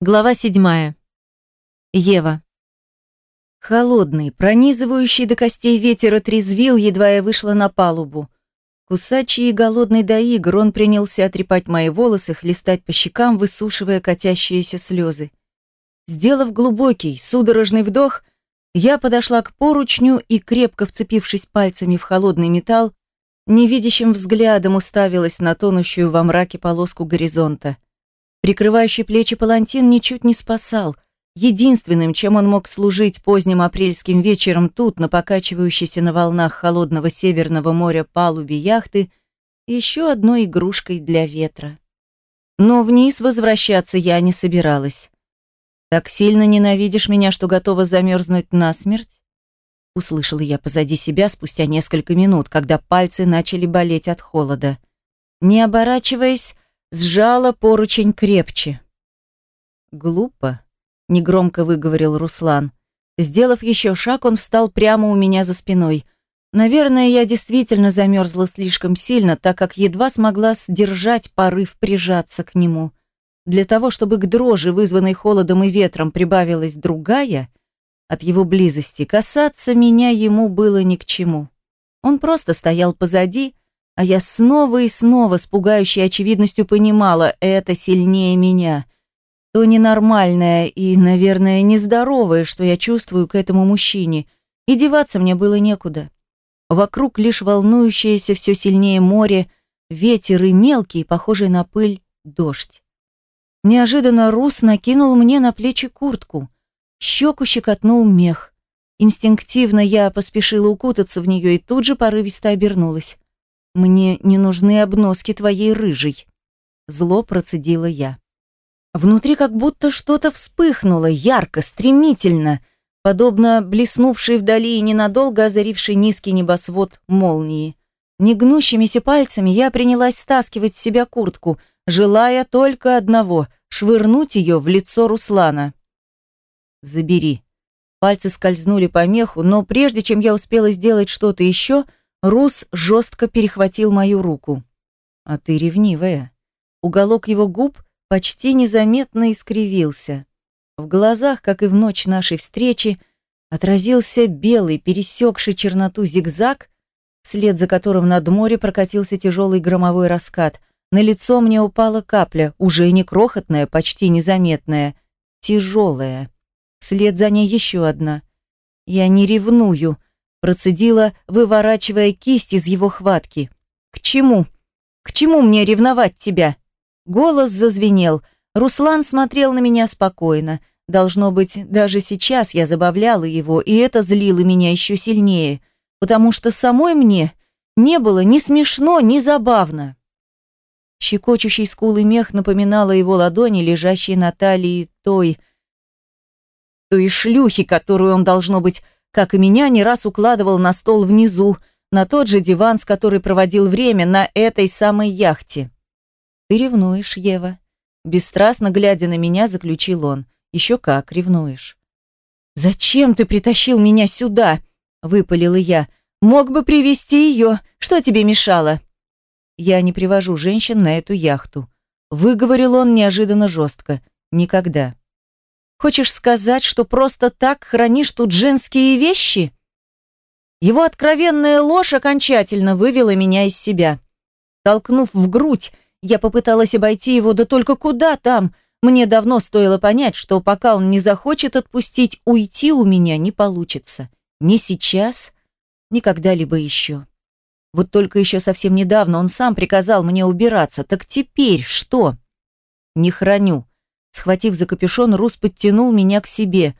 Глава седьмая. Ева. Холодный, пронизывающий до костей ветер отрезвил, едва я вышла на палубу. Кусачий и голодный до игр, он принялся отрепать мои волосы, хлестать по щекам, высушивая катящиеся слезы. Сделав глубокий, судорожный вдох, я подошла к поручню и, крепко вцепившись пальцами в холодный металл, невидящим взглядом уставилась на тонущую во мраке полоску горизонта – Прикрывающий плечи палантин ничуть не спасал. Единственным, чем он мог служить поздним апрельским вечером тут, на покачивающейся на волнах холодного северного моря палубе яхты, еще одной игрушкой для ветра. Но вниз возвращаться я не собиралась. «Так сильно ненавидишь меня, что готова замерзнуть насмерть?» Услышала я позади себя спустя несколько минут, когда пальцы начали болеть от холода. Не оборачиваясь, сжала поручень крепче. «Глупо», — негромко выговорил Руслан. Сделав еще шаг, он встал прямо у меня за спиной. Наверное, я действительно замерзла слишком сильно, так как едва смогла сдержать порыв прижаться к нему. Для того, чтобы к дрожи, вызванной холодом и ветром, прибавилась другая, от его близости касаться меня ему было ни к чему. Он просто стоял позади, а я снова и снова с пугающей очевидностью понимала, это сильнее меня. То ненормальное и, наверное, нездоровое, что я чувствую к этому мужчине, и деваться мне было некуда. Вокруг лишь волнующееся все сильнее море, ветер и мелкий, похожий на пыль, дождь. Неожиданно Рус накинул мне на плечи куртку. Щеку щекотнул мех. Инстинктивно я поспешила укутаться в нее и тут же порывисто обернулась. «Мне не нужны обноски твоей рыжей», — зло процедила я. Внутри как будто что-то вспыхнуло, ярко, стремительно, подобно блеснувшей вдали и ненадолго озарившей низкий небосвод молнии. Негнущимися пальцами я принялась стаскивать с себя куртку, желая только одного — швырнуть ее в лицо Руслана. «Забери». Пальцы скользнули по меху, но прежде чем я успела сделать что-то еще — Рус жестко перехватил мою руку. «А ты ревнивая». Уголок его губ почти незаметно искривился. В глазах, как и в ночь нашей встречи, отразился белый, пересекший черноту зигзаг, вслед за которым над море прокатился тяжелый громовой раскат. На лицо мне упала капля, уже не крохотная, почти незаметная, тяжелая. Вслед за ней еще одна. «Я не ревную», Процедила, выворачивая кисть из его хватки. «К чему? К чему мне ревновать тебя?» Голос зазвенел. Руслан смотрел на меня спокойно. Должно быть, даже сейчас я забавляла его, и это злило меня еще сильнее, потому что самой мне не было ни смешно, ни забавно. Щекочущий скулы мех напоминала его ладони, лежащие на талии той... той шлюхи, которую он, должно быть, как и меня, не раз укладывал на стол внизу, на тот же диван, с которой проводил время на этой самой яхте. «Ты ревнуешь, Ева?» Бесстрастно глядя на меня, заключил он. «Еще как ревнуешь». «Зачем ты притащил меня сюда?» — выпалила я. «Мог бы привести ее. Что тебе мешало?» «Я не привожу женщин на эту яхту», — выговорил он неожиданно жестко. «Никогда». Хочешь сказать, что просто так хранишь тут женские вещи? Его откровенная ложь окончательно вывела меня из себя. Толкнув в грудь, я попыталась обойти его, да только куда там? Мне давно стоило понять, что пока он не захочет отпустить, уйти у меня не получится. Ни сейчас, ни когда-либо еще. Вот только еще совсем недавно он сам приказал мне убираться. Так теперь что? Не храню. Схватив за капюшон, Рус подтянул меня к себе.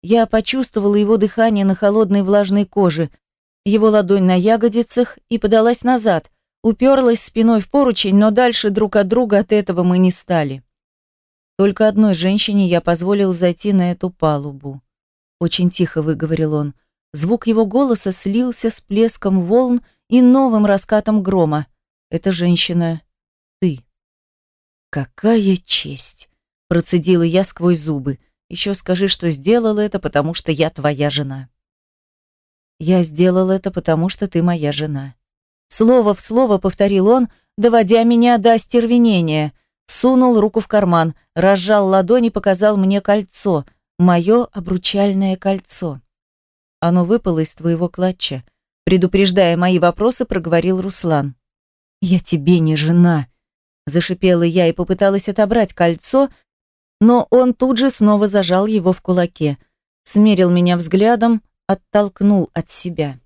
Я почувствовала его дыхание на холодной влажной коже, его ладонь на ягодицах и подалась назад, уперлась спиной в поручень, но дальше друг от друга от этого мы не стали. Только одной женщине я позволил зайти на эту палубу. Очень тихо выговорил он. Звук его голоса слился с плеском волн и новым раскатом грома. Эта женщина — ты. Какая честь! Процедила я сквозь зубы. Еще скажи, что сделала это, потому что я твоя жена. Я сделал это, потому что ты моя жена. Слово в слово повторил он, доводя меня до остервенения. сунул руку в карман, разжал ладонь и показал мне кольцо, мое обручальное кольцо. Оно выпало из твоего клатча. Предупреждая мои вопросы, проговорил Руслан. «Я тебе не жена», – зашипела я и попыталась отобрать кольцо, но он тут же снова зажал его в кулаке, смерил меня взглядом, оттолкнул от себя.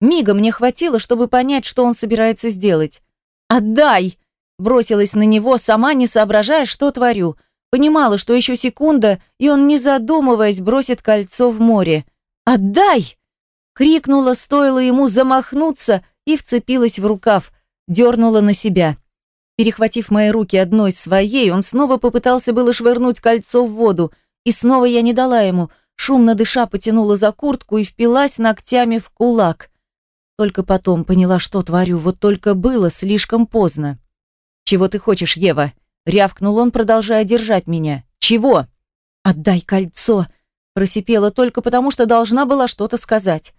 Мига мне хватило, чтобы понять, что он собирается сделать. «Отдай!» – бросилась на него, сама не соображая, что творю. Понимала, что еще секунда, и он, не задумываясь, бросит кольцо в море. «Отдай!» – крикнула, стоило ему замахнуться, и вцепилась в рукав, дернула на себя. Перехватив мои руки одной своей, он снова попытался было швырнуть кольцо в воду, и снова я не дала ему, шумно дыша потянула за куртку и впилась ногтями в кулак. Только потом поняла, что творю, вот только было слишком поздно. «Чего ты хочешь, Ева?» — рявкнул он, продолжая держать меня. «Чего?» «Отдай кольцо!» — просипела только потому, что должна была что-то сказать.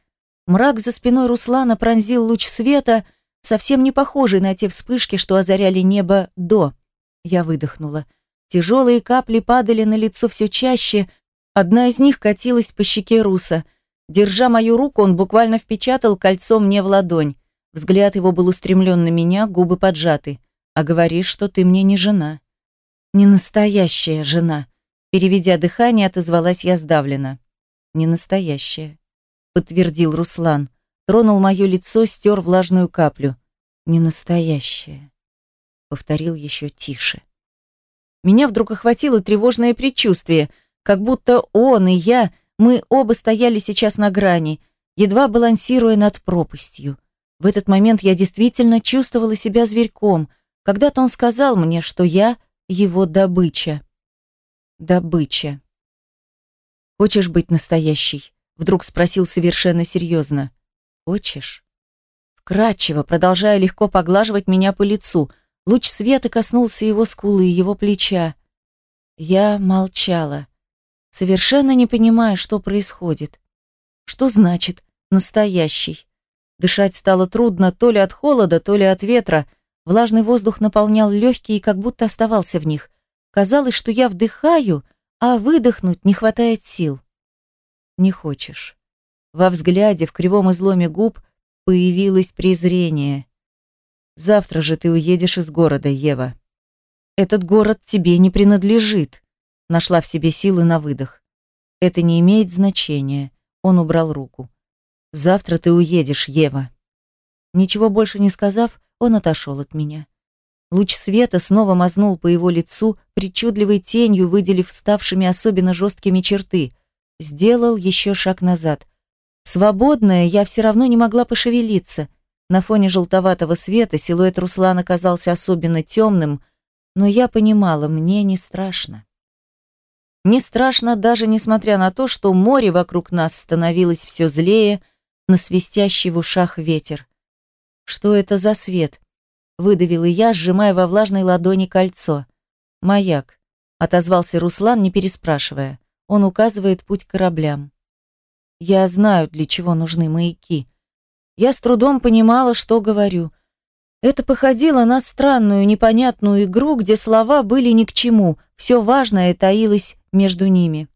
Мрак за спиной Руслана пронзил луч света — совсем не похожий на те вспышки, что озаряли небо до. Я выдохнула. Тяжелые капли падали на лицо все чаще, одна из них катилась по щеке Руса. Держа мою руку, он буквально впечатал кольцо мне в ладонь. Взгляд его был устремлен на меня, губы поджаты. «А говоришь, что ты мне не жена». «Не настоящая жена», — переведя дыхание, отозвалась я сдавленно. «Не настоящая», — подтвердил Руслан. Тронул мое лицо, стер влажную каплю. «Не настоящее», — повторил еще тише. Меня вдруг охватило тревожное предчувствие, как будто он и я, мы оба стояли сейчас на грани, едва балансируя над пропастью. В этот момент я действительно чувствовала себя зверьком. Когда-то он сказал мне, что я его добыча. Добыча. «Хочешь быть настоящей?» Вдруг спросил совершенно серьезно. Хочешь? Вкратчиво, продолжая легко поглаживать меня по лицу, луч света коснулся его скулы и его плеча. Я молчала, совершенно не понимая, что происходит. Что значит «настоящий»? Дышать стало трудно то ли от холода, то ли от ветра. Влажный воздух наполнял легкие и как будто оставался в них. Казалось, что я вдыхаю, а выдохнуть не хватает сил. Не хочешь. Во взгляде, в кривом изломе губ, появилось презрение. «Завтра же ты уедешь из города, Ева. Этот город тебе не принадлежит», нашла в себе силы на выдох. «Это не имеет значения», он убрал руку. «Завтра ты уедешь, Ева». Ничего больше не сказав, он отошел от меня. Луч света снова мазнул по его лицу, причудливой тенью выделив ставшими особенно жесткими черты. Сделал еще шаг назад. Свободная, я все равно не могла пошевелиться. На фоне желтоватого света силуэт Руслана казался особенно темным, но я понимала, мне не страшно. Не страшно даже несмотря на то, что море вокруг нас становилось все злее, на свистящий в ушах ветер. «Что это за свет?» — выдавила я, сжимая во влажной ладони кольцо. «Маяк», — отозвался Руслан, не переспрашивая. Он указывает путь кораблям. Я знаю, для чего нужны маяки. Я с трудом понимала, что говорю. Это походило на странную, непонятную игру, где слова были ни к чему, все важное таилось между ними.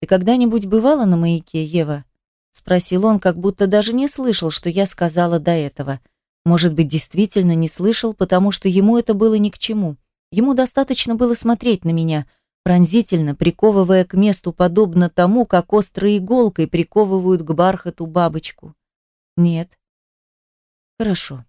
«Ты когда-нибудь бывала на маяке, Ева?» — спросил он, как будто даже не слышал, что я сказала до этого. Может быть, действительно не слышал, потому что ему это было ни к чему. Ему достаточно было смотреть на меня — пронзительно приковывая к месту подобно тому, как острой иголкой приковывают к бархату бабочку. Нет. Хорошо.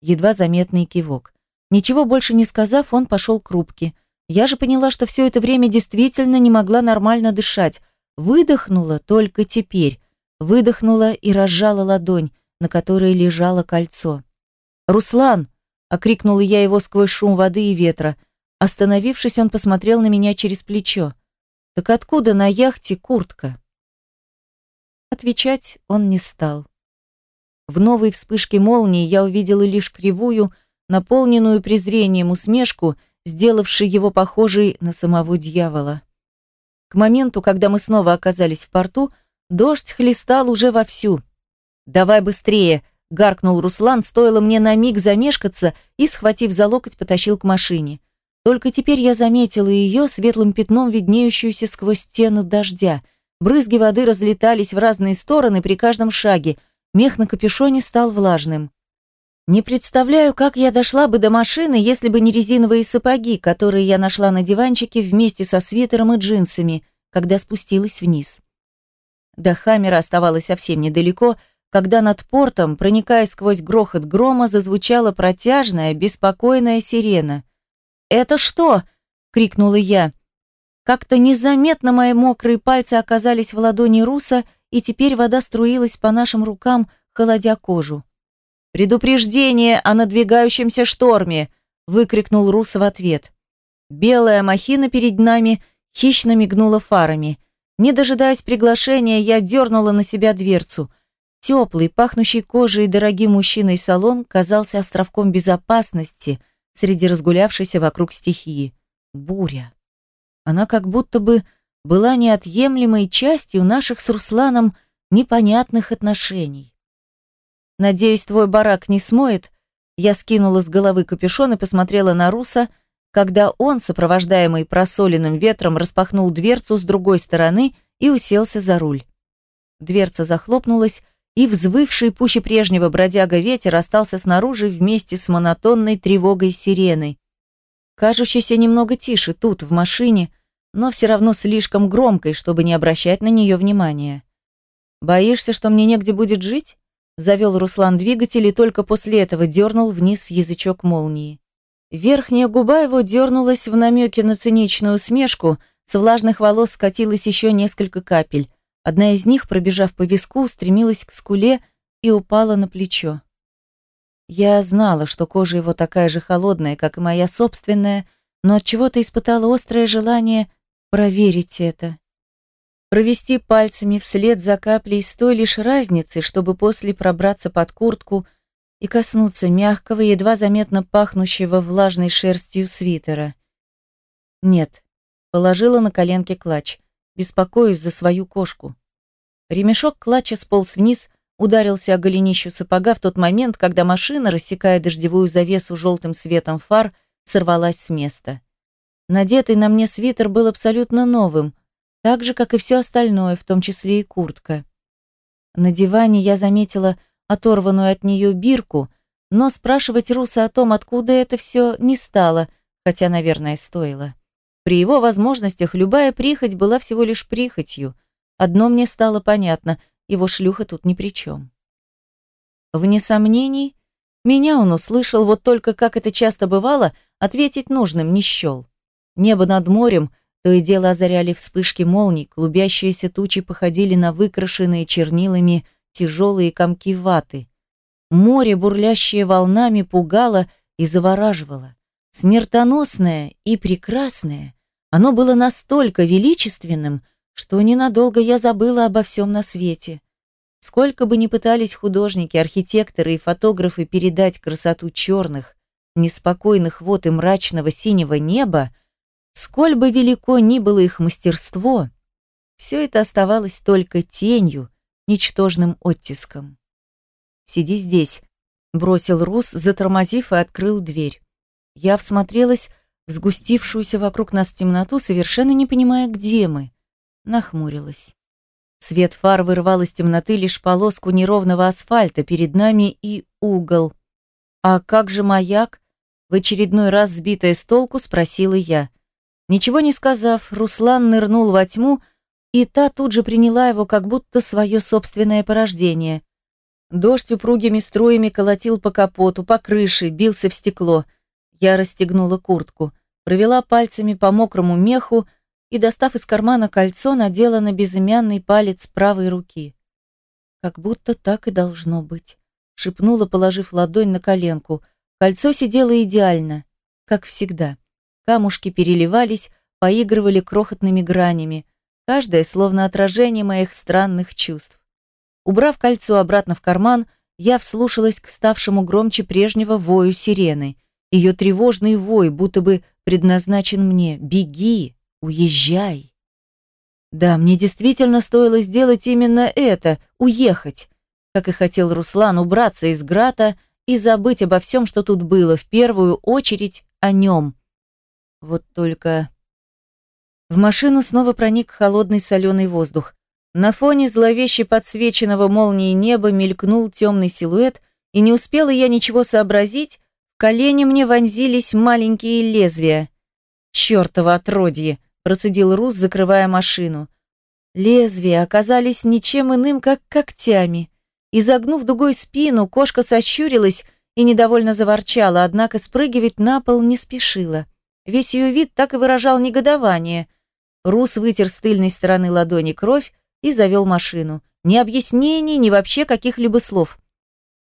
Едва заметный кивок. Ничего больше не сказав, он пошел к рубке. Я же поняла, что все это время действительно не могла нормально дышать. Выдохнула только теперь. Выдохнула и разжала ладонь, на которой лежало кольцо. «Руслан!» — окрикнула я его сквозь шум воды и ветра — Остановившись, он посмотрел на меня через плечо. «Так откуда на яхте куртка?» Отвечать он не стал. В новой вспышке молнии я увидела лишь кривую, наполненную презрением усмешку, сделавшей его похожей на самого дьявола. К моменту, когда мы снова оказались в порту, дождь хлестал уже вовсю. «Давай быстрее!» — гаркнул Руслан, стоило мне на миг замешкаться и, схватив за локоть, потащил к машине. Только теперь я заметила ее светлым пятном, виднеющуюся сквозь стену дождя. Брызги воды разлетались в разные стороны при каждом шаге. Мех на капюшоне стал влажным. Не представляю, как я дошла бы до машины, если бы не резиновые сапоги, которые я нашла на диванчике вместе со свитером и джинсами, когда спустилась вниз. До Хаммера оставалось совсем недалеко, когда над портом, проникая сквозь грохот грома, зазвучала протяжная, беспокойная сирена. «Это что?» — крикнула я. Как-то незаметно мои мокрые пальцы оказались в ладони Руса, и теперь вода струилась по нашим рукам, холодя кожу. «Предупреждение о надвигающемся шторме!» — выкрикнул Рус в ответ. Белая махина перед нами хищно мигнула фарами. Не дожидаясь приглашения, я дернула на себя дверцу. Теплый, пахнущий кожей и дорогим мужчиной салон казался островком безопасности — среди разгулявшейся вокруг стихии. Буря. Она как будто бы была неотъемлемой частью наших с Русланом непонятных отношений. «Надеюсь, твой барак не смоет?» Я скинула с головы капюшон и посмотрела на Руса, когда он, сопровождаемый просоленным ветром, распахнул дверцу с другой стороны и уселся за руль. Дверца захлопнулась, и взвывший пуще прежнего бродяга ветер остался снаружи вместе с монотонной тревогой сирены, кажущейся немного тише тут, в машине, но все равно слишком громкой, чтобы не обращать на нее внимания. «Боишься, что мне негде будет жить?» Завел Руслан двигатель и только после этого дернул вниз язычок молнии. Верхняя губа его дернулась в намеке на циничную усмешку, с влажных волос скатилось еще несколько капель. Одна из них, пробежав по виску, стремилась к скуле и упала на плечо. Я знала, что кожа его такая же холодная, как и моя собственная, но от чего-то испытала острое желание проверить это. Провести пальцами вслед за каплей с той лишь разницей, чтобы после пробраться под куртку и коснуться мягкого, едва заметно пахнущего влажной шерстью свитера. Нет, положила на коленки клатч. Беспокоюсь за свою кошку. Ремешок клатча сполз вниз, ударился о голенищу сапога в тот момент, когда машина, рассекая дождевую завесу желтым светом фар, сорвалась с места. Надетый на мне свитер был абсолютно новым, так же, как и все остальное, в том числе и куртка. На диване я заметила оторванную от нее бирку, но спрашивать Руса о том, откуда это все, не стало, хотя, наверное, стоило. При его возможностях любая прихоть была всего лишь прихотью. Одно мне стало понятно, его шлюха тут ни при чем. Вне сомнений, меня он услышал, вот только, как это часто бывало, ответить нужным не счел. Небо над морем то и дело озаряли вспышки молний, клубящиеся тучи походили на выкрашенные чернилами тяжелые комки ваты. Море, бурлящее волнами, пугало и завораживало. Смертоносное и прекрасное, оно было настолько величественным, что ненадолго я забыла обо всем на свете. Сколько бы ни пытались художники, архитекторы и фотографы передать красоту черных, неспокойных вод и мрачного синего неба, сколь бы велико ни было их мастерство, все это оставалось только тенью, ничтожным оттиском. «Сиди здесь», — бросил Рус, затормозив и открыл дверь. Я всмотрелась в сгустившуюся вокруг нас темноту, совершенно не понимая, где мы. Нахмурилась. Свет фар вырвал из темноты лишь полоску неровного асфальта перед нами и угол. «А как же маяк?» В очередной раз сбитая с толку спросила я. Ничего не сказав, Руслан нырнул во тьму, и та тут же приняла его как будто свое собственное порождение. Дождь упругими струями колотил по капоту, по крыше, бился в стекло. Я расстегнула куртку провела пальцами по мокрому меху и, достав из кармана кольцо, надела на безымянный палец правой руки. «Как будто так и должно быть», — шепнула, положив ладонь на коленку. Кольцо сидело идеально, как всегда. Камушки переливались, поигрывали крохотными гранями, каждое словно отражение моих странных чувств. Убрав кольцо обратно в карман, я вслушалась к ставшему громче прежнего вою сирены. Ее тревожный вой, будто бы предназначен мне. Беги, уезжай. Да, мне действительно стоило сделать именно это — уехать. Как и хотел Руслан, убраться из Грата и забыть обо всем, что тут было, в первую очередь о нем. Вот только... В машину снова проник холодный соленый воздух. На фоне зловеще подсвеченного молнией неба мелькнул темный силуэт, и не успела я ничего сообразить, колени мне вонзились маленькие лезвия. «Чёртово отродье!» – процедил Рус, закрывая машину. Лезвия оказались ничем иным, как когтями. Изогнув дугой спину, кошка сощурилась и недовольно заворчала, однако спрыгивать на пол не спешила. Весь ее вид так и выражал негодование. Рус вытер с тыльной стороны ладони кровь и завел машину. Ни объяснений, ни вообще каких-либо слов.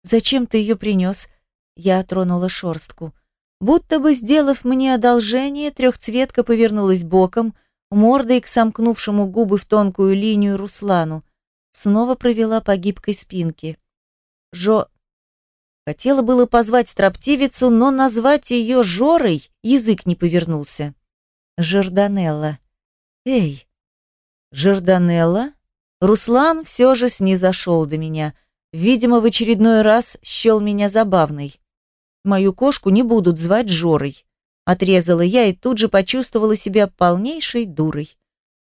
«Зачем ты ее принес?» Я тронула шорстку. Будто бы, сделав мне одолжение, трехцветка повернулась боком, мордой к сомкнувшему губы в тонкую линию Руслану. Снова провела по гибкой спинке. Жо... Хотела было позвать строптивицу, но назвать ее Жорой язык не повернулся. Жорданелла. Эй, Жорданелла? Руслан все же снизошел до меня. Видимо, в очередной раз счел меня забавной. Мою кошку не будут звать Жорой. Отрезала я и тут же почувствовала себя полнейшей дурой.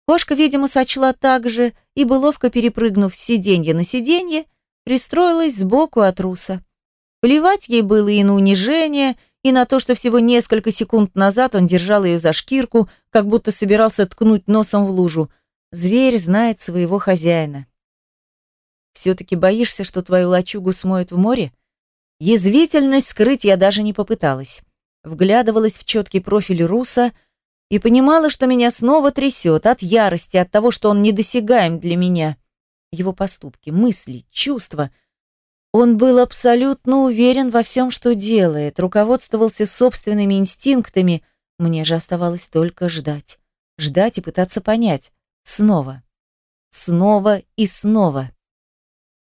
Кошка, видимо, сочла так же, и, ловко перепрыгнув с сиденья на сиденье, пристроилась сбоку от руса. Плевать ей было и на унижение, и на то, что всего несколько секунд назад он держал ее за шкирку, как будто собирался ткнуть носом в лужу. Зверь знает своего хозяина. «Все-таки боишься, что твою лачугу смоют в море?» Язвительность скрыть я даже не попыталась. Вглядывалась в четкий профиль Руса и понимала, что меня снова трясет от ярости, от того, что он недосягаем для меня. Его поступки, мысли, чувства. Он был абсолютно уверен во всем, что делает, руководствовался собственными инстинктами. Мне же оставалось только ждать. Ждать и пытаться понять. Снова. Снова и снова.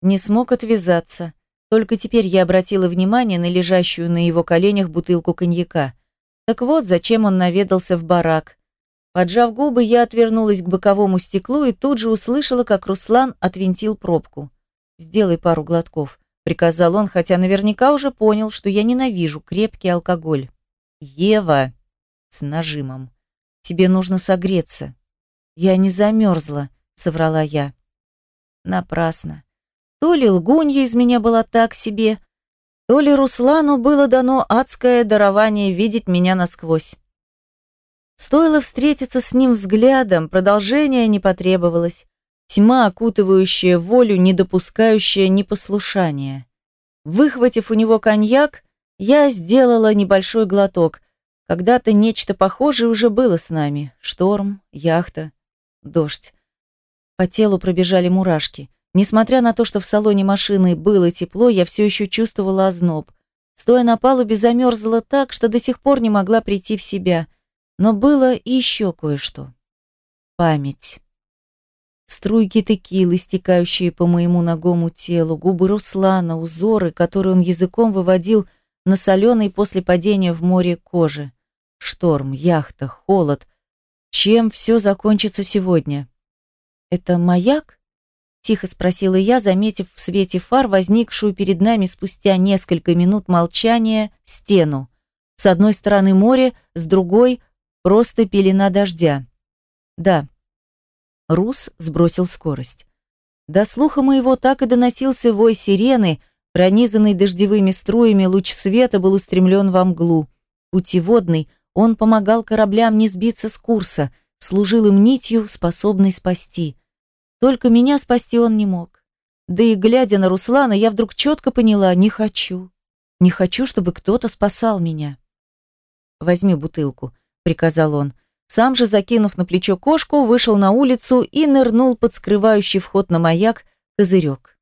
Не смог отвязаться. Только теперь я обратила внимание на лежащую на его коленях бутылку коньяка. Так вот, зачем он наведался в барак. Поджав губы, я отвернулась к боковому стеклу и тут же услышала, как Руслан отвинтил пробку. «Сделай пару глотков», — приказал он, хотя наверняка уже понял, что я ненавижу крепкий алкоголь. «Ева!» — с нажимом. «Тебе нужно согреться». «Я не замерзла», — соврала я. Напрасно. То ли лгунья из меня была так себе, то ли Руслану было дано адское дарование видеть меня насквозь. Стоило встретиться с ним взглядом, продолжения не потребовалось. Тьма, окутывающая волю, не допускающая непослушания. Выхватив у него коньяк, я сделала небольшой глоток. Когда-то нечто похожее уже было с нами. Шторм, яхта, дождь. По телу пробежали мурашки. Несмотря на то, что в салоне машины было тепло, я все еще чувствовала озноб. Стоя на палубе, замерзла так, что до сих пор не могла прийти в себя. Но было и еще кое-что. Память. Струйки текилы, стекающие по моему ногому телу, губы Руслана, узоры, которые он языком выводил на соленой после падения в море кожи. Шторм, яхта, холод. Чем все закончится сегодня? Это маяк? Тихо спросила я, заметив в свете фар возникшую перед нами спустя несколько минут молчания стену. С одной стороны море, с другой — просто пелена дождя. Да. Рус сбросил скорость. До слуха моего так и доносился вой сирены, пронизанный дождевыми струями луч света был устремлен во мглу. Путеводный, он помогал кораблям не сбиться с курса, служил им нитью, способной спасти — только меня спасти он не мог. Да и глядя на Руслана, я вдруг четко поняла, не хочу. Не хочу, чтобы кто-то спасал меня. «Возьми бутылку», — приказал он. Сам же, закинув на плечо кошку, вышел на улицу и нырнул под скрывающий вход на маяк козырек.